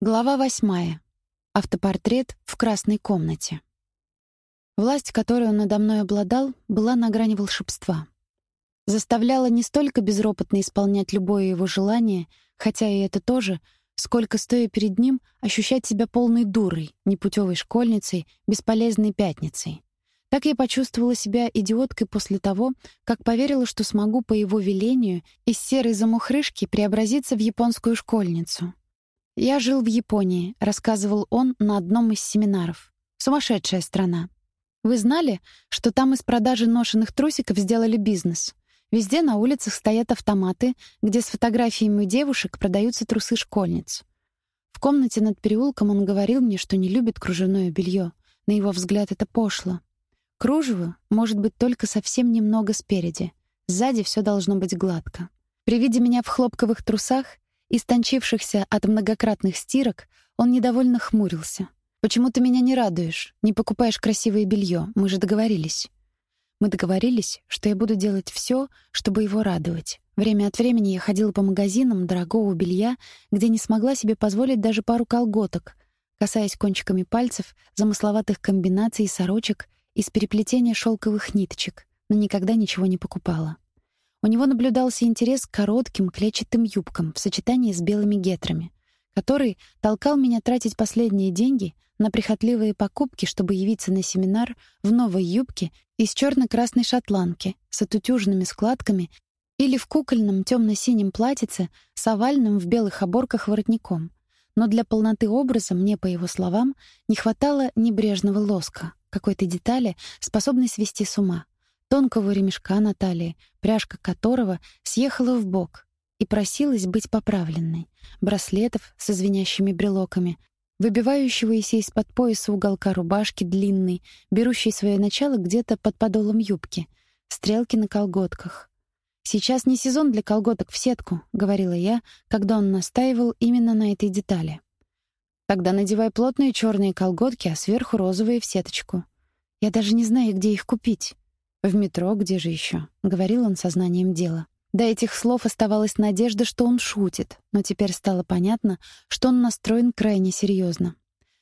Глава восьмая. Автопортрет в красной комнате. Власть, которой он надо мной обладал, была на грани волшебства. Заставляла не столько безропотно исполнять любое его желание, хотя и это тоже, сколько, стоя перед ним, ощущать себя полной дурой, непутевой школьницей, бесполезной пятницей. Так я почувствовала себя идиоткой после того, как поверила, что смогу по его велению из серой замухрышки преобразиться в японскую школьницу. «Я жил в Японии», — рассказывал он на одном из семинаров. «Сумасшедшая страна. Вы знали, что там из продажи ношенных трусиков сделали бизнес? Везде на улицах стоят автоматы, где с фотографиями девушек продаются трусы школьниц. В комнате над переулком он говорил мне, что не любит кружевное белье. На его взгляд это пошло. Кружево может быть только совсем немного спереди. Сзади все должно быть гладко. При виде меня в хлопковых трусах Истончившихся от многократных стирок, он недовольно хмурился. «Почему ты меня не радуешь? Не покупаешь красивое белье? Мы же договорились». Мы договорились, что я буду делать все, чтобы его радовать. Время от времени я ходила по магазинам дорогого белья, где не смогла себе позволить даже пару колготок, касаясь кончиками пальцев замысловатых комбинаций сорочек из переплетения шелковых ниточек, но никогда ничего не покупала. Него наблюдался интерес к коротким клетчатым юбкам в сочетании с белыми гетрами, который толкал меня тратить последние деньги на прихотливые покупки, чтобы явиться на семинар в новой юбке из черно красной шотландки с отутюженными складками или в кукольном темно синем платьице с овальным в белых оборках воротником. Но для полноты образа мне, по его словам, не хватало небрежного лоска, какой-то детали, способной свести с ума тонкого ремешка на талии, пряжка которого съехала в бок и просилась быть поправленной, браслетов со звенящими брелоками, выбивающегося из-под пояса уголка рубашки длинной, берущей свое начало где-то под подолом юбки, стрелки на колготках. «Сейчас не сезон для колготок в сетку», — говорила я, когда он настаивал именно на этой детали. «Тогда надевай плотные черные колготки, а сверху розовые в сеточку. Я даже не знаю, где их купить». «В метро, где же еще? говорил он сознанием дела. До этих слов оставалась надежда, что он шутит, но теперь стало понятно, что он настроен крайне серьезно.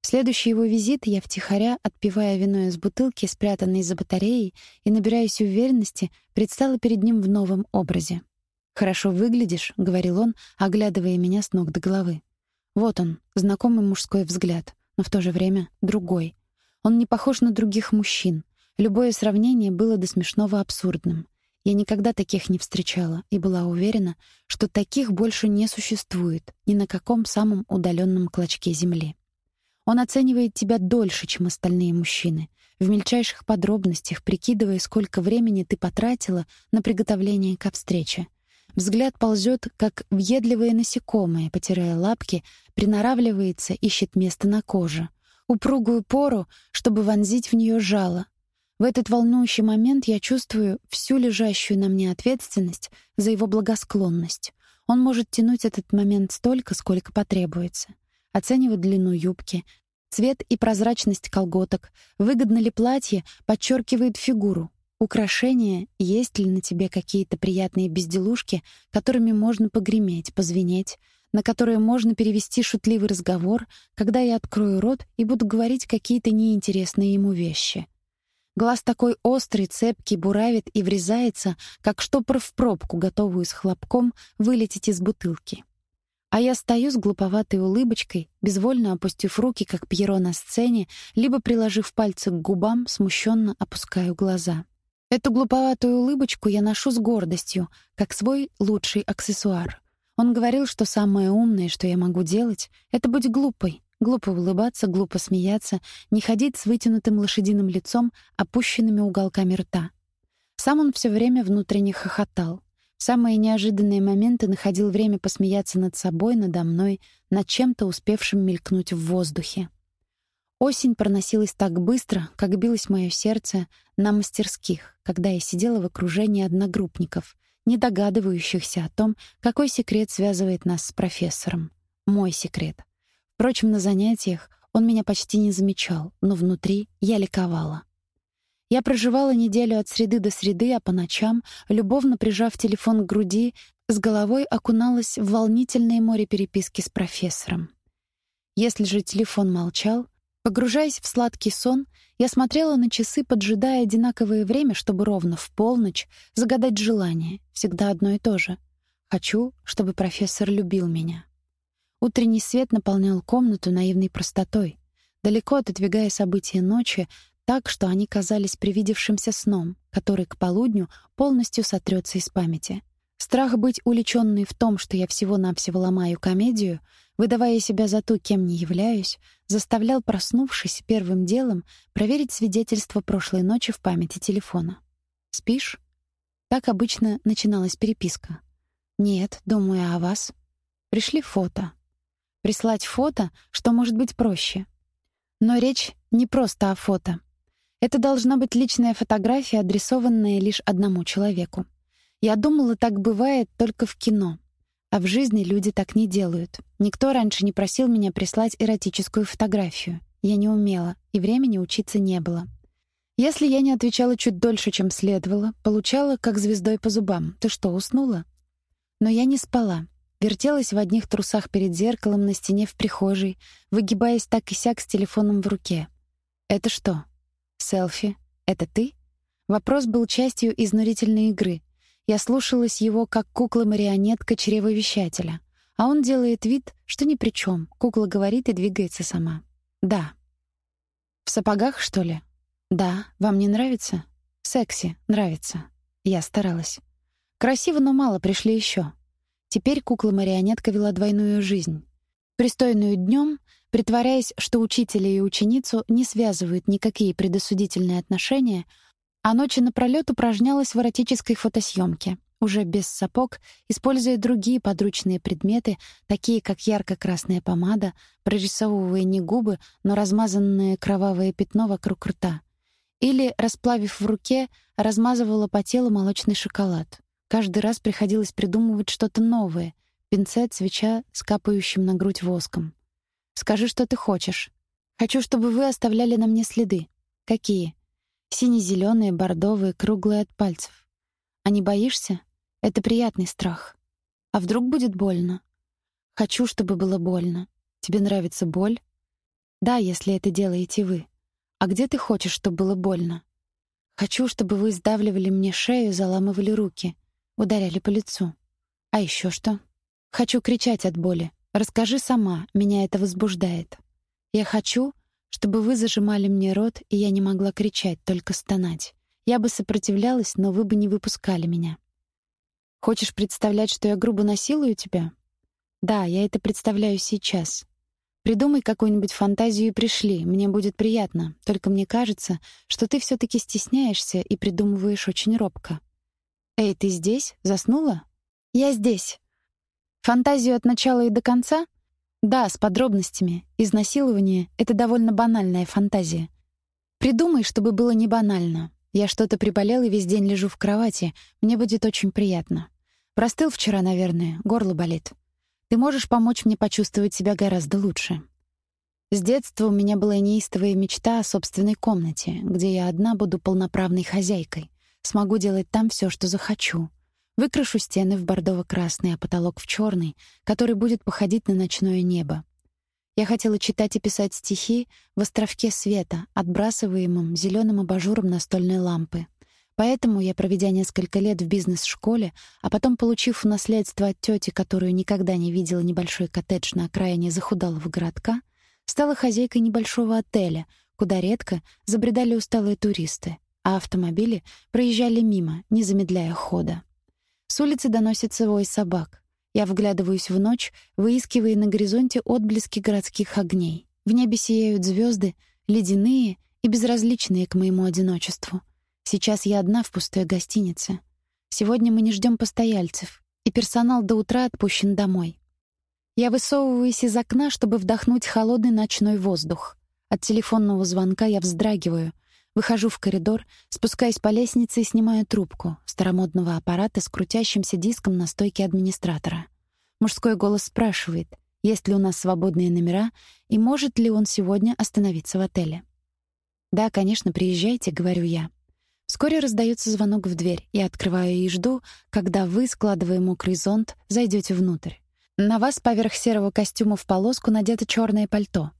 В следующий его визит я втихаря, отпивая вино из бутылки, спрятанной за батареей, и, набираясь уверенности, предстала перед ним в новом образе. «Хорошо выглядишь», — говорил он, оглядывая меня с ног до головы. Вот он, знакомый мужской взгляд, но в то же время другой. Он не похож на других мужчин. Любое сравнение было до смешного абсурдным. Я никогда таких не встречала и была уверена, что таких больше не существует ни на каком самом удаленном клочке земли. Он оценивает тебя дольше, чем остальные мужчины, в мельчайших подробностях прикидывая, сколько времени ты потратила на приготовление к встрече. Взгляд ползет, как въедливое насекомое, потирая лапки, приноравливается, ищет место на коже, упругую пору, чтобы вонзить в нее жало, в этот волнующий момент я чувствую всю лежащую на мне ответственность за его благосклонность. Он может тянуть этот момент столько, сколько потребуется. Оценивать длину юбки, цвет и прозрачность колготок, выгодно ли платье, подчеркивает фигуру. Украшения, есть ли на тебе какие-то приятные безделушки, которыми можно погреметь, позвенеть, на которые можно перевести шутливый разговор, когда я открою рот и буду говорить какие-то неинтересные ему вещи. Глаз такой острый, цепкий, буравит и врезается, как штопор в пробку, готовую с хлопком вылететь из бутылки. А я стою с глуповатой улыбочкой, безвольно опустив руки, как Пьеро на сцене, либо приложив пальцы к губам, смущенно опускаю глаза. Эту глуповатую улыбочку я ношу с гордостью, как свой лучший аксессуар. Он говорил, что самое умное, что я могу делать, это быть глупой, Глупо улыбаться, глупо смеяться, не ходить с вытянутым лошадиным лицом, опущенными уголками рта. Сам он все время внутренне хохотал. В самые неожиданные моменты находил время посмеяться над собой, надо мной, над чем-то успевшим мелькнуть в воздухе. Осень проносилась так быстро, как билось мое сердце на мастерских, когда я сидела в окружении одногруппников, не догадывающихся о том, какой секрет связывает нас с профессором. Мой секрет. Впрочем, на занятиях он меня почти не замечал, но внутри я ликовала. Я проживала неделю от среды до среды, а по ночам, любовно прижав телефон к груди, с головой окуналась в волнительное море переписки с профессором. Если же телефон молчал, погружаясь в сладкий сон, я смотрела на часы, поджидая одинаковое время, чтобы ровно в полночь загадать желание, всегда одно и то же. Хочу, чтобы профессор любил меня. Утренний свет наполнял комнату наивной простотой, далеко отодвигая события ночи, так, что они казались привидевшимся сном, который к полудню полностью сотрется из памяти. Страх быть уличенной в том, что я всего-навсего ломаю комедию, выдавая себя за ту, кем не являюсь, заставлял, проснувшись первым делом, проверить свидетельство прошлой ночи в памяти телефона. «Спишь?» Так обычно начиналась переписка. «Нет, думаю о вас». Пришли фото. Прислать фото, что может быть проще. Но речь не просто о фото. Это должна быть личная фотография, адресованная лишь одному человеку. Я думала, так бывает только в кино. А в жизни люди так не делают. Никто раньше не просил меня прислать эротическую фотографию. Я не умела, и времени учиться не было. Если я не отвечала чуть дольше, чем следовало, получала как звездой по зубам. Ты что, уснула? Но я не спала. Вертелась в одних трусах перед зеркалом на стене в прихожей, выгибаясь так и сяк с телефоном в руке. «Это что? Селфи? Это ты?» Вопрос был частью изнурительной игры. Я слушалась его, как кукла-марионетка чревовещателя. А он делает вид, что ни при чем. Кукла говорит и двигается сама. «Да». «В сапогах, что ли?» «Да. Вам не нравится?» «Секси. Нравится». Я старалась. «Красиво, но мало. Пришли еще. Теперь кукла-марионетка вела двойную жизнь. Пристойную днем, притворяясь, что учителя и ученицу не связывают никакие предосудительные отношения, а ночи напролёт упражнялась в эротической фотосъемке, уже без сапог, используя другие подручные предметы, такие как ярко-красная помада, прорисовывая не губы, но размазанное кровавое пятно вокруг рта. Или, расплавив в руке, размазывала по телу молочный шоколад. Каждый раз приходилось придумывать что-то новое. Пинцет, свеча с капающим на грудь воском. «Скажи, что ты хочешь. Хочу, чтобы вы оставляли на мне следы. Какие? Сине-зелёные, бордовые, круглые от пальцев. А не боишься? Это приятный страх. А вдруг будет больно? Хочу, чтобы было больно. Тебе нравится боль? Да, если это делаете вы. А где ты хочешь, чтобы было больно? Хочу, чтобы вы сдавливали мне шею, заламывали руки ударяли по лицу. А еще что? Хочу кричать от боли. Расскажи сама, меня это возбуждает. Я хочу, чтобы вы зажимали мне рот, и я не могла кричать, только стонать. Я бы сопротивлялась, но вы бы не выпускали меня. Хочешь представлять, что я грубо насилую тебя? Да, я это представляю сейчас. Придумай какую-нибудь фантазию и пришли, мне будет приятно. Только мне кажется, что ты все таки стесняешься и придумываешь очень робко. «Эй, ты здесь? Заснула?» «Я здесь». «Фантазию от начала и до конца?» «Да, с подробностями. Изнасилование — это довольно банальная фантазия. Придумай, чтобы было не банально. Я что-то приболел и весь день лежу в кровати. Мне будет очень приятно. Простыл вчера, наверное, горло болит. Ты можешь помочь мне почувствовать себя гораздо лучше». С детства у меня была неистовая мечта о собственной комнате, где я одна буду полноправной хозяйкой. Смогу делать там все, что захочу. Выкрашу стены в бордово-красный, а потолок в черный, который будет походить на ночное небо. Я хотела читать и писать стихи в островке света, отбрасываемом зеленым абажуром настольной лампы. Поэтому я, проведя несколько лет в бизнес-школе, а потом получив в наследство от тети, которую никогда не видела небольшой коттедж на окраине захудалого городка, стала хозяйкой небольшого отеля, куда редко забредали усталые туристы а автомобили проезжали мимо, не замедляя хода. С улицы доносится вой собак. Я вглядываюсь в ночь, выискивая на горизонте отблески городских огней. В небе сияют звезды, ледяные и безразличные к моему одиночеству. Сейчас я одна в пустой гостинице. Сегодня мы не ждем постояльцев, и персонал до утра отпущен домой. Я высовываюсь из окна, чтобы вдохнуть холодный ночной воздух. От телефонного звонка я вздрагиваю, Выхожу в коридор, спускаюсь по лестнице и снимаю трубку старомодного аппарата с крутящимся диском на стойке администратора. Мужской голос спрашивает, есть ли у нас свободные номера и может ли он сегодня остановиться в отеле. «Да, конечно, приезжайте», — говорю я. Вскоре раздается звонок в дверь. Я открываю и жду, когда вы, складывая мокрый зонт, зайдете внутрь. На вас поверх серого костюма в полоску надето черное пальто.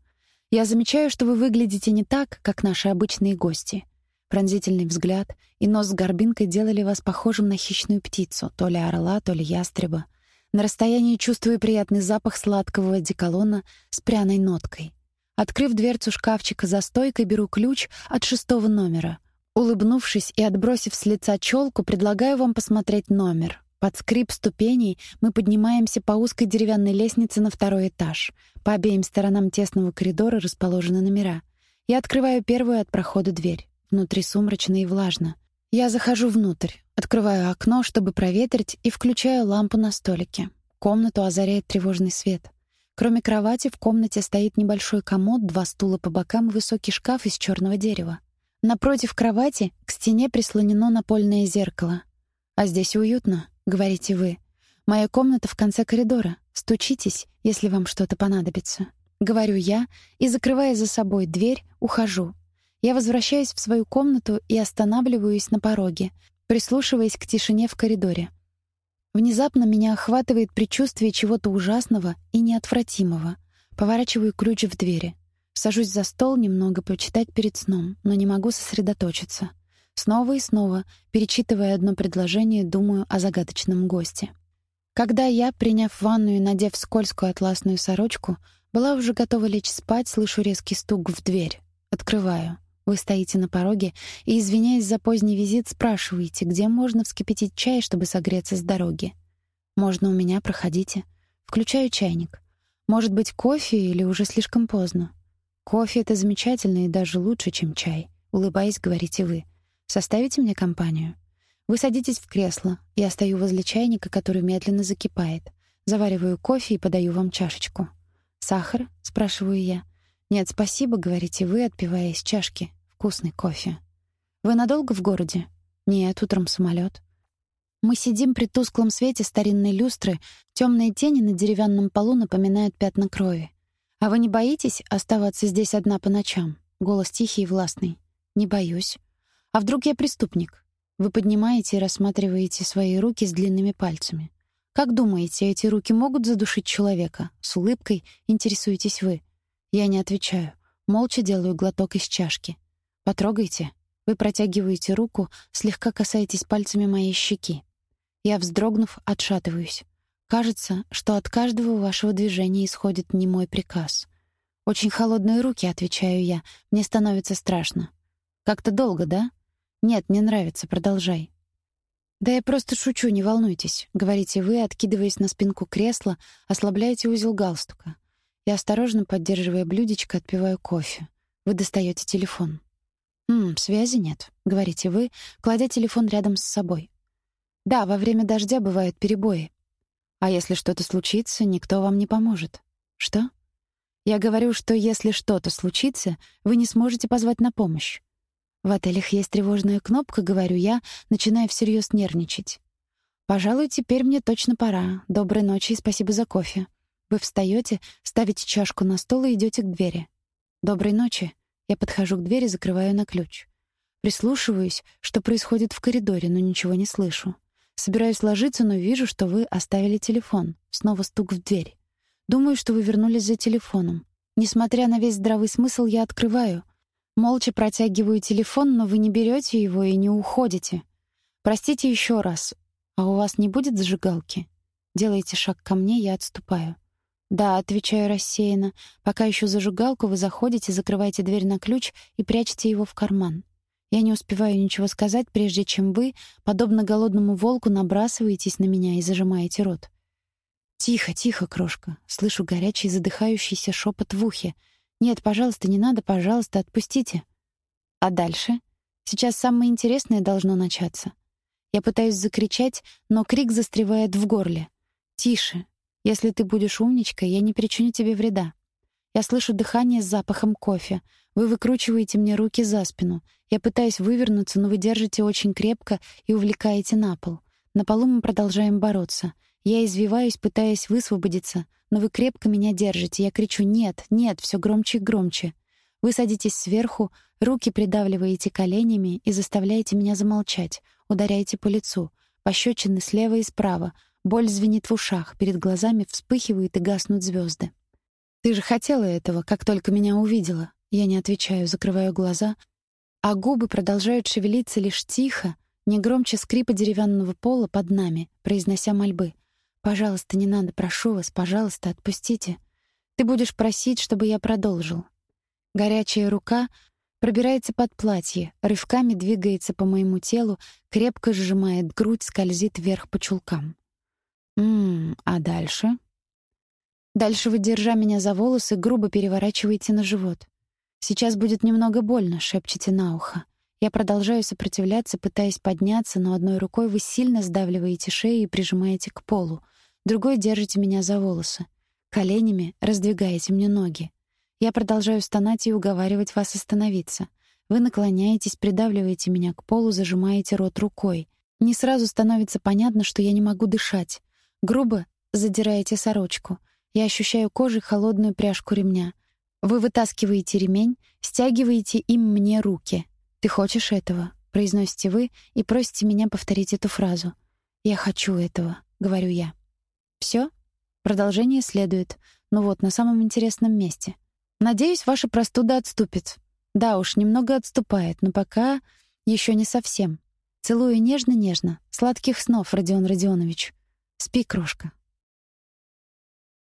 Я замечаю, что вы выглядите не так, как наши обычные гости. Пронзительный взгляд и нос с горбинкой делали вас похожим на хищную птицу, то ли орла, то ли ястреба. На расстоянии чувствую приятный запах сладкого одеколона с пряной ноткой. Открыв дверцу шкафчика за стойкой, беру ключ от шестого номера. Улыбнувшись и отбросив с лица челку, предлагаю вам посмотреть номер. Под скрип ступеней мы поднимаемся по узкой деревянной лестнице на второй этаж. По обеим сторонам тесного коридора расположены номера. Я открываю первую от прохода дверь. Внутри сумрачно и влажно. Я захожу внутрь, открываю окно, чтобы проветрить, и включаю лампу на столике. Комнату озаряет тревожный свет. Кроме кровати в комнате стоит небольшой комод, два стула по бокам и высокий шкаф из черного дерева. Напротив кровати к стене прислонено напольное зеркало. «А здесь уютно», — говорите вы. «Моя комната в конце коридора. Стучитесь, если вам что-то понадобится». Говорю я и, закрывая за собой дверь, ухожу. Я возвращаюсь в свою комнату и останавливаюсь на пороге, прислушиваясь к тишине в коридоре. Внезапно меня охватывает предчувствие чего-то ужасного и неотвратимого. Поворачиваю ключ в двери. Сажусь за стол немного почитать перед сном, но не могу сосредоточиться. Снова и снова, перечитывая одно предложение, думаю о загадочном госте. Когда я, приняв ванную и надев скользкую атласную сорочку, была уже готова лечь спать, слышу резкий стук в дверь. Открываю. Вы стоите на пороге и, извиняясь за поздний визит, спрашиваете, где можно вскипятить чай, чтобы согреться с дороги. «Можно у меня, проходите». Включаю чайник. Может быть, кофе или уже слишком поздно? «Кофе — это замечательно и даже лучше, чем чай», — улыбаясь, говорите вы. «Составите мне компанию?» Вы садитесь в кресло, я стою возле чайника, который медленно закипает. Завариваю кофе и подаю вам чашечку. «Сахар?» — спрашиваю я. «Нет, спасибо», — говорите вы, отпивая из чашки. «Вкусный кофе». «Вы надолго в городе?» «Нет, утром самолет. Мы сидим при тусклом свете старинной люстры, темные тени на деревянном полу напоминают пятна крови. «А вы не боитесь оставаться здесь одна по ночам?» Голос тихий и властный. «Не боюсь. А вдруг я преступник?» Вы поднимаете и рассматриваете свои руки с длинными пальцами. «Как думаете, эти руки могут задушить человека?» С улыбкой интересуетесь вы. Я не отвечаю. Молча делаю глоток из чашки. «Потрогайте». Вы протягиваете руку, слегка касаетесь пальцами моей щеки. Я, вздрогнув, отшатываюсь. Кажется, что от каждого вашего движения исходит не мой приказ. Очень холодные руки, отвечаю я. Мне становится страшно. Как-то долго, да? Нет, не нравится, продолжай. Да я просто шучу, не волнуйтесь, говорите вы, откидываясь на спинку кресла, ослабляете узел галстука. Я осторожно, поддерживая блюдечко, отпиваю кофе. Вы достаете телефон. «Хм, связи нет», — говорите вы, кладя телефон рядом с собой. «Да, во время дождя бывают перебои. А если что-то случится, никто вам не поможет. Что? Я говорю, что если что-то случится, вы не сможете позвать на помощь. В отелях есть тревожная кнопка, говорю я, начиная всерьез нервничать. Пожалуй, теперь мне точно пора. Доброй ночи и спасибо за кофе. Вы встаёте, ставите чашку на стол и идёте к двери. Доброй ночи. Я подхожу к двери, закрываю на ключ. Прислушиваюсь, что происходит в коридоре, но ничего не слышу. Собираюсь ложиться, но вижу, что вы оставили телефон. Снова стук в дверь. Думаю, что вы вернулись за телефоном. Несмотря на весь здравый смысл, я открываю. Молча протягиваю телефон, но вы не берете его и не уходите. Простите еще раз. А у вас не будет зажигалки? Делаете шаг ко мне, я отступаю. Да, отвечаю рассеянно. Пока ищу зажигалку, вы заходите, закрываете дверь на ключ и прячете его в карман. Я не успеваю ничего сказать, прежде чем вы, подобно голодному волку, набрасываетесь на меня и зажимаете рот. «Тихо, тихо, крошка!» Слышу горячий задыхающийся шепот в ухе. «Нет, пожалуйста, не надо, пожалуйста, отпустите!» А дальше? Сейчас самое интересное должно начаться. Я пытаюсь закричать, но крик застревает в горле. «Тише! Если ты будешь умничкой, я не причиню тебе вреда. Я слышу дыхание с запахом кофе. Вы выкручиваете мне руки за спину. Я пытаюсь вывернуться, но вы держите очень крепко и увлекаете на пол. На полу мы продолжаем бороться. Я извиваюсь, пытаясь высвободиться, но вы крепко меня держите. Я кричу «нет, нет», все громче и громче. Вы садитесь сверху, руки придавливаете коленями и заставляете меня замолчать, ударяете по лицу. Пощечины слева и справа. Боль звенит в ушах, перед глазами вспыхивают и гаснут звезды. «Ты же хотела этого, как только меня увидела». Я не отвечаю, закрываю глаза, а губы продолжают шевелиться лишь тихо, не громче скрипа деревянного пола под нами, произнося мольбы. «Пожалуйста, не надо, прошу вас, пожалуйста, отпустите. Ты будешь просить, чтобы я продолжил». Горячая рука пробирается под платье, рывками двигается по моему телу, крепко сжимает грудь, скользит вверх по чулкам. «Ммм, а дальше?» Дальше вы, держа меня за волосы, грубо переворачиваете на живот. «Сейчас будет немного больно», — шепчете на ухо. Я продолжаю сопротивляться, пытаясь подняться, но одной рукой вы сильно сдавливаете шею и прижимаете к полу, другой держите меня за волосы. Коленями раздвигаете мне ноги. Я продолжаю стонать и уговаривать вас остановиться. Вы наклоняетесь, придавливаете меня к полу, зажимаете рот рукой. Не сразу становится понятно, что я не могу дышать. Грубо задираете сорочку — я ощущаю кожей холодную пряжку ремня. Вы вытаскиваете ремень, стягиваете им мне руки. «Ты хочешь этого?» — произносите вы и просите меня повторить эту фразу. «Я хочу этого», — говорю я. Все? Продолжение следует. Ну вот, на самом интересном месте. Надеюсь, ваша простуда отступит. Да уж, немного отступает, но пока еще не совсем. Целую нежно-нежно. Сладких снов, Родион Родионович. Спи, крошка.